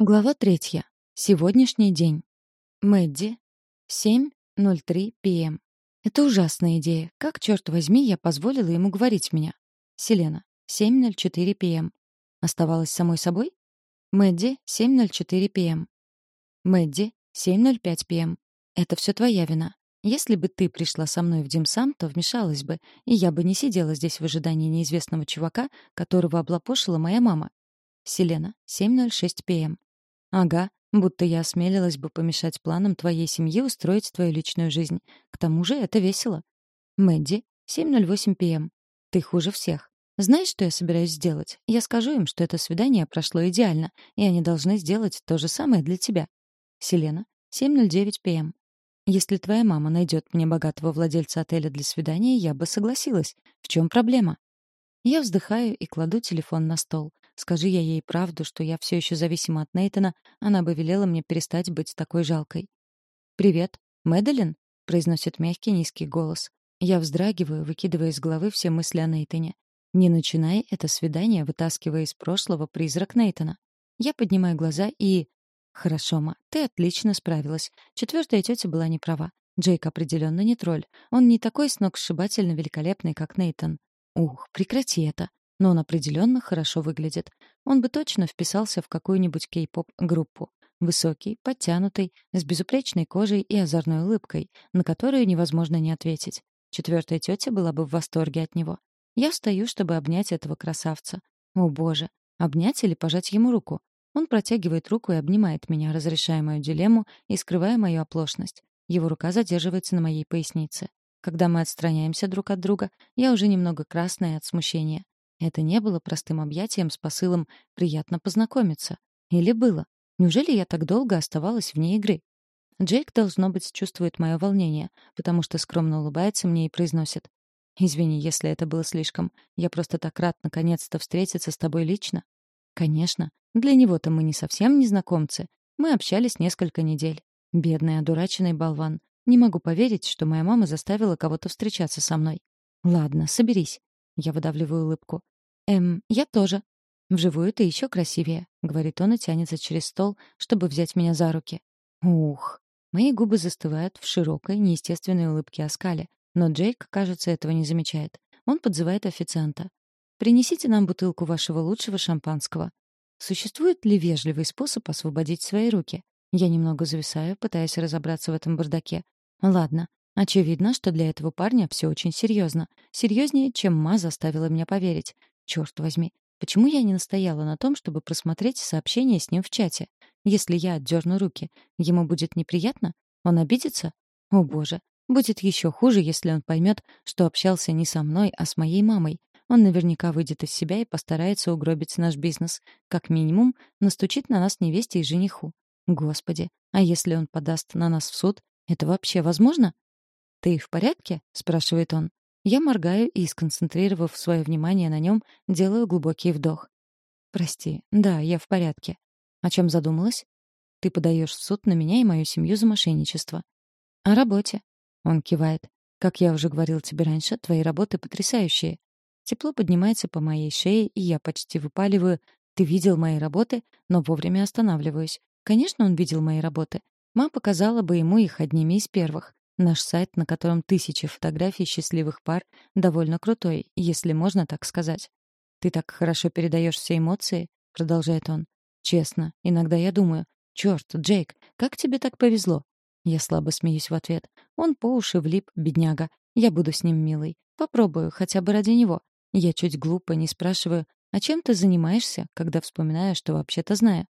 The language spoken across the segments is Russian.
Глава третья. Сегодняшний день. Мэдди. 7.03 п.м. Это ужасная идея. Как, черт возьми, я позволила ему говорить меня? Селена. 7.04 п.м. Оставалась самой собой? Мэдди. 7.04 п.м. Мэдди. 7.05 п.м. Это все твоя вина. Если бы ты пришла со мной в Димсам, то вмешалась бы, и я бы не сидела здесь в ожидании неизвестного чувака, которого облапошила моя мама. Селена. 7.06 п.м. Ага, будто я осмелилась бы помешать планам твоей семьи устроить твою личную жизнь. К тому же это весело. Мэдди, 7.08 п.м. Ты хуже всех. Знаешь, что я собираюсь сделать? Я скажу им, что это свидание прошло идеально, и они должны сделать то же самое для тебя. Селена, 7.09 п.м. Если твоя мама найдет мне богатого владельца отеля для свидания, я бы согласилась. В чем проблема? Я вздыхаю и кладу телефон на стол. Скажи я ей правду, что я все еще зависима от Нейтана, она бы велела мне перестать быть такой жалкой. «Привет, Мэдалин?» — произносит мягкий низкий голос. Я вздрагиваю, выкидывая из головы все мысли о Нейтане. Не начинай это свидание, вытаскивая из прошлого призрак Нейтана. Я поднимаю глаза и... Хорошо, Ма, ты отлично справилась. Четвертая тетя была не права. Джейк определенно не тролль. Он не такой сногсшибательно великолепный, как Нейтан. Ух, прекрати это но он определенно хорошо выглядит. Он бы точно вписался в какую-нибудь кей-поп-группу. Высокий, подтянутый, с безупречной кожей и озорной улыбкой, на которую невозможно не ответить. Четвертая тетя была бы в восторге от него. Я встаю, чтобы обнять этого красавца. О, боже, обнять или пожать ему руку? Он протягивает руку и обнимает меня, разрешая мою дилемму и скрывая мою оплошность. Его рука задерживается на моей пояснице. Когда мы отстраняемся друг от друга, я уже немного красная от смущения. Это не было простым объятием с посылом «приятно познакомиться». Или было? Неужели я так долго оставалась вне игры? Джейк, должно быть, чувствует мое волнение, потому что скромно улыбается мне и произносит. «Извини, если это было слишком. Я просто так рад наконец-то встретиться с тобой лично». «Конечно. Для него-то мы не совсем незнакомцы. Мы общались несколько недель. Бедный одураченный болван. Не могу поверить, что моя мама заставила кого-то встречаться со мной. Ладно, соберись. Я выдавливаю улыбку. «Эм, я тоже». «Вживую ты еще красивее», — говорит он и тянется через стол, чтобы взять меня за руки. Ух. Мои губы застывают в широкой, неестественной улыбке оскале, но Джейк, кажется, этого не замечает. Он подзывает официанта. «Принесите нам бутылку вашего лучшего шампанского». Существует ли вежливый способ освободить свои руки? Я немного зависаю, пытаясь разобраться в этом бардаке. Ладно, Очевидно, что для этого парня все очень серьезно. Серьезнее, чем Ма заставила меня поверить. Черт возьми, почему я не настояла на том, чтобы просмотреть сообщение с ним в чате? Если я отдерну руки, ему будет неприятно? Он обидится? О боже, будет еще хуже, если он поймет, что общался не со мной, а с моей мамой. Он наверняка выйдет из себя и постарается угробить наш бизнес. Как минимум, настучит на нас невесте и жениху. Господи, а если он подаст на нас в суд, это вообще возможно? «Ты в порядке?» — спрашивает он. Я моргаю и, сконцентрировав свое внимание на нем, делаю глубокий вдох. «Прости, да, я в порядке. О чем задумалась? Ты подаешь в суд на меня и мою семью за мошенничество». «О работе». Он кивает. «Как я уже говорил тебе раньше, твои работы потрясающие. Тепло поднимается по моей шее, и я почти выпаливаю. Ты видел мои работы, но вовремя останавливаюсь. Конечно, он видел мои работы. Мама показала бы ему их одними из первых. Наш сайт, на котором тысячи фотографий счастливых пар, довольно крутой, если можно так сказать. «Ты так хорошо передаешь все эмоции», — продолжает он. «Честно, иногда я думаю, черт, Джейк, как тебе так повезло?» Я слабо смеюсь в ответ. Он по уши влип, бедняга. Я буду с ним милой. Попробую, хотя бы ради него. Я чуть глупо не спрашиваю, а чем ты занимаешься, когда вспоминаю, что вообще-то знаю?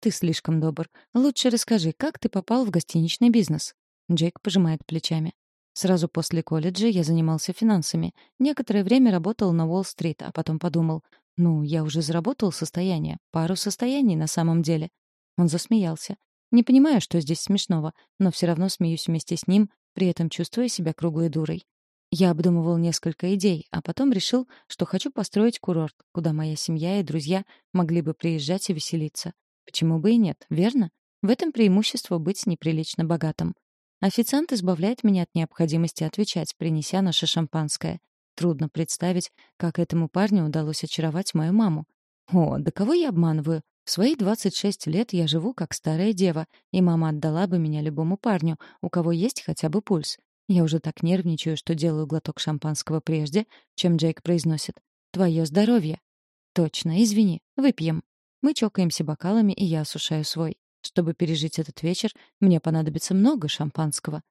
Ты слишком добр. Лучше расскажи, как ты попал в гостиничный бизнес? Джейк пожимает плечами. Сразу после колледжа я занимался финансами. Некоторое время работал на Уолл-стрит, а потом подумал, ну, я уже заработал состояние, пару состояний на самом деле. Он засмеялся. Не понимаю, что здесь смешного, но все равно смеюсь вместе с ним, при этом чувствуя себя круглой дурой. Я обдумывал несколько идей, а потом решил, что хочу построить курорт, куда моя семья и друзья могли бы приезжать и веселиться. Почему бы и нет, верно? В этом преимущество быть неприлично богатым. Официант избавляет меня от необходимости отвечать, принеся наше шампанское. Трудно представить, как этому парню удалось очаровать мою маму. О, да кого я обманываю? В свои 26 лет я живу как старая дева, и мама отдала бы меня любому парню, у кого есть хотя бы пульс. Я уже так нервничаю, что делаю глоток шампанского прежде, чем Джейк произносит «Твое здоровье». «Точно, извини, выпьем». Мы чокаемся бокалами, и я осушаю свой. Чтобы пережить этот вечер, мне понадобится много шампанского.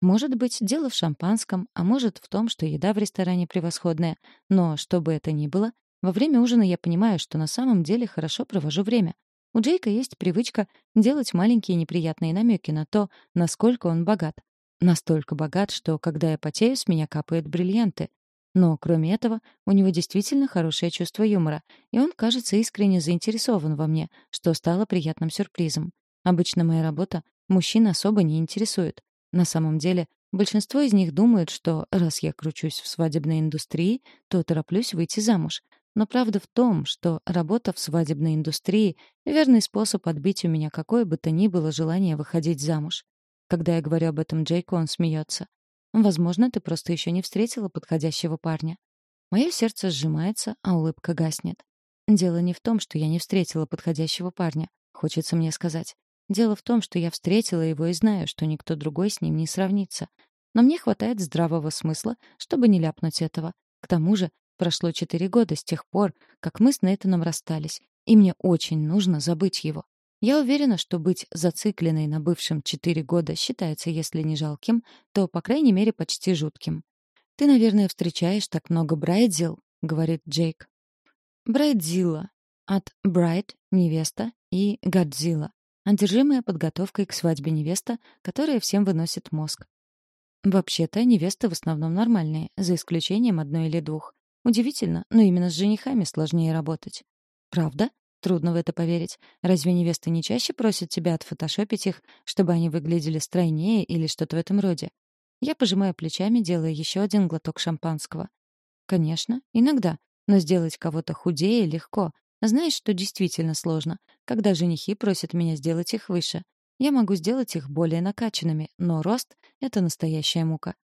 Может быть, дело в шампанском, а может в том, что еда в ресторане превосходная. Но, что бы это ни было, во время ужина я понимаю, что на самом деле хорошо провожу время. У Джейка есть привычка делать маленькие неприятные намеки на то, насколько он богат. Настолько богат, что, когда я потею, с меня капают бриллианты. Но, кроме этого, у него действительно хорошее чувство юмора, и он, кажется, искренне заинтересован во мне, что стало приятным сюрпризом. Обычно моя работа мужчин особо не интересует. На самом деле, большинство из них думают, что раз я кручусь в свадебной индустрии, то тороплюсь выйти замуж. Но правда в том, что работа в свадебной индустрии — верный способ отбить у меня какое бы то ни было желание выходить замуж. Когда я говорю об этом Джейку, он смеется. Возможно, ты просто еще не встретила подходящего парня. Мое сердце сжимается, а улыбка гаснет. Дело не в том, что я не встретила подходящего парня, хочется мне сказать. Дело в том, что я встретила его и знаю, что никто другой с ним не сравнится. Но мне хватает здравого смысла, чтобы не ляпнуть этого. К тому же, прошло четыре года с тех пор, как мы с Нейтаном расстались, и мне очень нужно забыть его. Я уверена, что быть зацикленной на бывшем четыре года считается, если не жалким, то, по крайней мере, почти жутким. «Ты, наверное, встречаешь так много Брайдзил», — говорит Джейк. Брайдзилла. От Брайд — невеста и Годзилла одержимая подготовкой к свадьбе невеста, которая всем выносит мозг. Вообще-то невесты в основном нормальные, за исключением одной или двух. Удивительно, но именно с женихами сложнее работать. Правда? Трудно в это поверить. Разве невесты не чаще просят тебя отфотошопить их, чтобы они выглядели стройнее или что-то в этом роде? Я пожимаю плечами, делая еще один глоток шампанского. Конечно, иногда. Но сделать кого-то худее легко, знаешь, что действительно сложно? Когда женихи просят меня сделать их выше. Я могу сделать их более накачанными, но рост — это настоящая мука.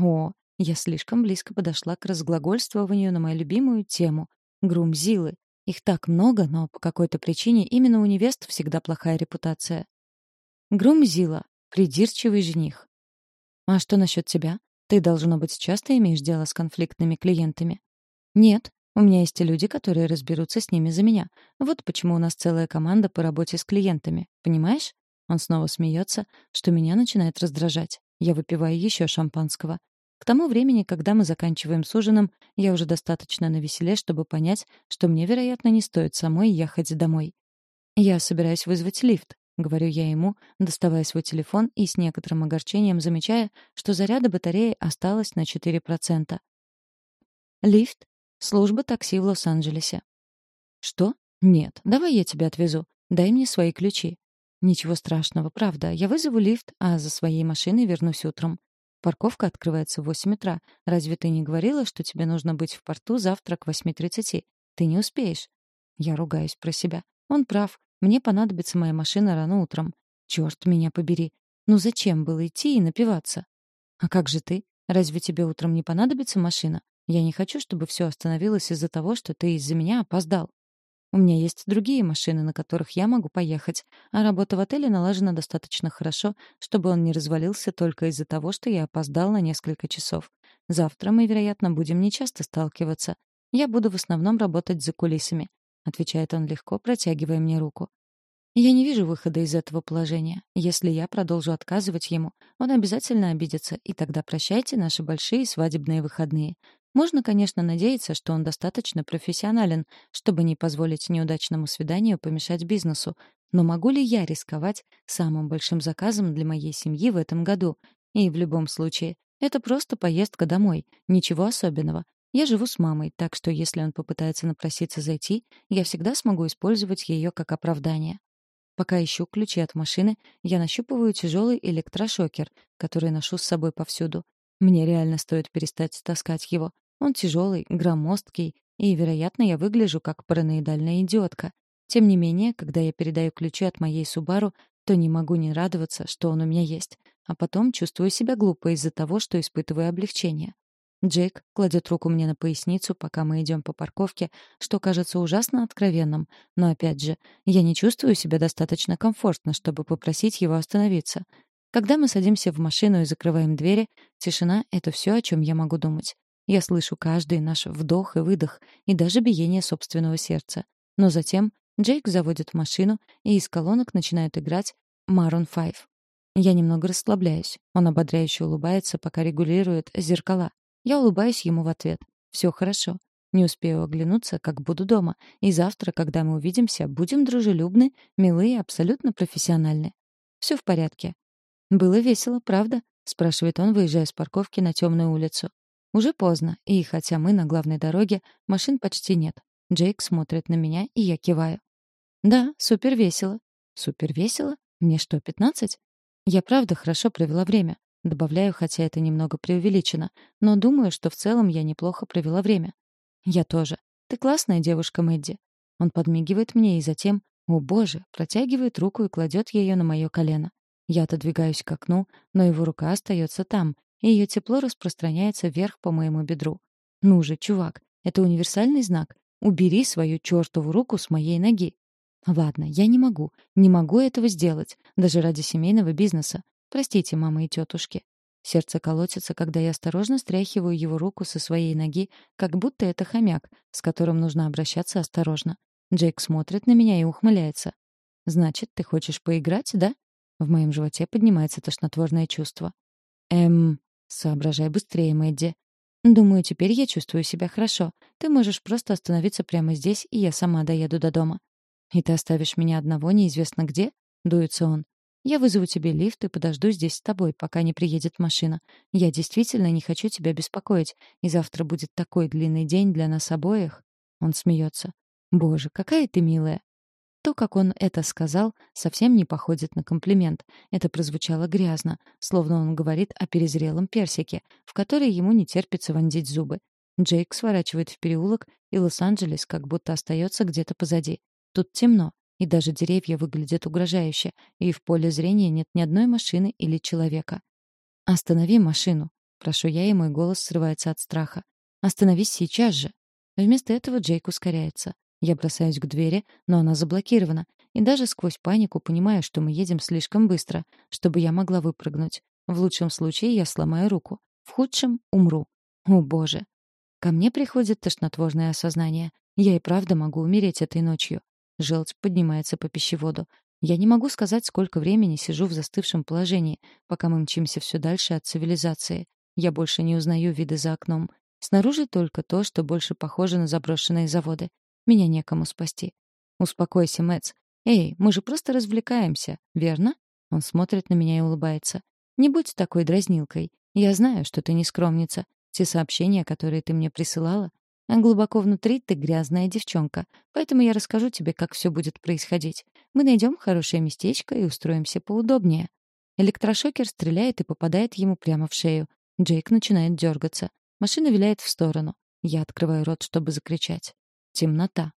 О, я слишком близко подошла к разглагольствованию на мою любимую тему — грумзилы. Их так много, но по какой-то причине именно у невест всегда плохая репутация. Грумзила — придирчивый жених. А что насчет тебя? Ты, должно быть, часто имеешь дело с конфликтными клиентами? Нет, у меня есть люди, которые разберутся с ними за меня. Вот почему у нас целая команда по работе с клиентами. Понимаешь? Он снова смеется, что меня начинает раздражать. Я выпиваю еще шампанского. К тому времени, когда мы заканчиваем с ужином, я уже достаточно навеселе, чтобы понять, что мне, вероятно, не стоит самой ехать домой. «Я собираюсь вызвать лифт», — говорю я ему, доставая свой телефон и с некоторым огорчением замечая, что заряда батареи осталось на 4%. Лифт Служба такси в Лос-Анджелесе. Что? Нет, давай я тебя отвезу. Дай мне свои ключи. Ничего страшного, правда. Я вызову лифт, а за своей машиной вернусь утром. Парковка открывается в 8 утра. Разве ты не говорила, что тебе нужно быть в порту завтра к 8.30? Ты не успеешь. Я ругаюсь про себя. Он прав. Мне понадобится моя машина рано утром. Черт меня побери. Ну зачем было идти и напиваться? А как же ты? Разве тебе утром не понадобится машина? Я не хочу, чтобы все остановилось из-за того, что ты из-за меня опоздал. У меня есть другие машины, на которых я могу поехать, а работа в отеле налажена достаточно хорошо, чтобы он не развалился только из-за того, что я опоздал на несколько часов. Завтра мы, вероятно, будем нечасто сталкиваться. Я буду в основном работать за кулисами», — отвечает он легко, протягивая мне руку. Я не вижу выхода из этого положения. Если я продолжу отказывать ему, он обязательно обидится, и тогда прощайте наши большие свадебные выходные. Можно, конечно, надеяться, что он достаточно профессионален, чтобы не позволить неудачному свиданию помешать бизнесу. Но могу ли я рисковать самым большим заказом для моей семьи в этом году? И в любом случае, это просто поездка домой, ничего особенного. Я живу с мамой, так что если он попытается напроситься зайти, я всегда смогу использовать ее как оправдание. Пока ищу ключи от машины, я нащупываю тяжелый электрошокер, который ношу с собой повсюду. Мне реально стоит перестать таскать его. Он тяжелый, громоздкий, и, вероятно, я выгляжу как параноидальная идиотка. Тем не менее, когда я передаю ключи от моей Субару, то не могу не радоваться, что он у меня есть. А потом чувствую себя глупо из-за того, что испытываю облегчение. Джейк кладет руку мне на поясницу, пока мы идем по парковке, что кажется ужасно откровенным. Но опять же, я не чувствую себя достаточно комфортно, чтобы попросить его остановиться. Когда мы садимся в машину и закрываем двери, тишина — это все, о чем я могу думать. Я слышу каждый наш вдох и выдох, и даже биение собственного сердца. Но затем Джейк заводит машину, и из колонок начинают играть Maroon 5. Я немного расслабляюсь. Он ободряюще улыбается, пока регулирует зеркала. Я улыбаюсь ему в ответ. Все хорошо. Не успею оглянуться, как буду дома. И завтра, когда мы увидимся, будем дружелюбны, милые и абсолютно профессиональны. Все в порядке. «Было весело, правда?» — спрашивает он, выезжая с парковки на темную улицу. Уже поздно, и хотя мы на главной дороге, машин почти нет. Джейк смотрит на меня, и я киваю. «Да, супер весело». «Супер весело? Мне что, пятнадцать?» Я правда хорошо провела время. Добавляю, хотя это немного преувеличено, но думаю, что в целом я неплохо провела время. Я тоже. Ты классная девушка, Мэдди. Он подмигивает мне и затем, о боже, протягивает руку и кладет ее на мое колено. Я отодвигаюсь к окну, но его рука остается там, и ее тепло распространяется вверх по моему бедру. Ну же, чувак, это универсальный знак. Убери свою чертову руку с моей ноги. Ладно, я не могу. Не могу этого сделать, даже ради семейного бизнеса. Простите, мама и тетушки. Сердце колотится, когда я осторожно стряхиваю его руку со своей ноги, как будто это хомяк, с которым нужно обращаться осторожно. Джейк смотрит на меня и ухмыляется. «Значит, ты хочешь поиграть, да?» В моем животе поднимается тошнотворное чувство. «Эм...» «Соображай быстрее, Мэдди». «Думаю, теперь я чувствую себя хорошо. Ты можешь просто остановиться прямо здесь, и я сама доеду до дома». «И ты оставишь меня одного неизвестно где?» — дуется он. «Я вызову тебе лифт и подожду здесь с тобой, пока не приедет машина. Я действительно не хочу тебя беспокоить, и завтра будет такой длинный день для нас обоих». Он смеется. «Боже, какая ты милая!» То, как он это сказал, совсем не походит на комплимент. Это прозвучало грязно, словно он говорит о перезрелом персике, в который ему не терпится вонзить зубы. Джейк сворачивает в переулок, и Лос-Анджелес как будто остается где-то позади. Тут темно, и даже деревья выглядят угрожающе, и в поле зрения нет ни одной машины или человека. «Останови машину», — прошу я, и мой голос срывается от страха. «Остановись сейчас же». Вместо этого Джейк ускоряется. Я бросаюсь к двери, но она заблокирована, и даже сквозь панику понимаю, что мы едем слишком быстро, чтобы я могла выпрыгнуть. В лучшем случае я сломаю руку, в худшем — умру. О, боже. Ко мне приходит тошнотворное осознание. Я и правда могу умереть этой ночью. Желчь поднимается по пищеводу. Я не могу сказать, сколько времени сижу в застывшем положении, пока мы мчимся все дальше от цивилизации. Я больше не узнаю виды за окном. Снаружи только то, что больше похоже на заброшенные заводы. Меня некому спасти. Успокойся, Мэтс. Эй, мы же просто развлекаемся, верно? Он смотрит на меня и улыбается. Не будь такой дразнилкой. Я знаю, что ты не скромница. Те сообщения, которые ты мне присылала, а глубоко внутри ты грязная девчонка. Поэтому я расскажу тебе, как все будет происходить. Мы найдем хорошее местечко и устроимся поудобнее. Электрошокер стреляет и попадает ему прямо в шею. Джейк начинает дергаться. Машина виляет в сторону. Я открываю рот, чтобы закричать. Темнота.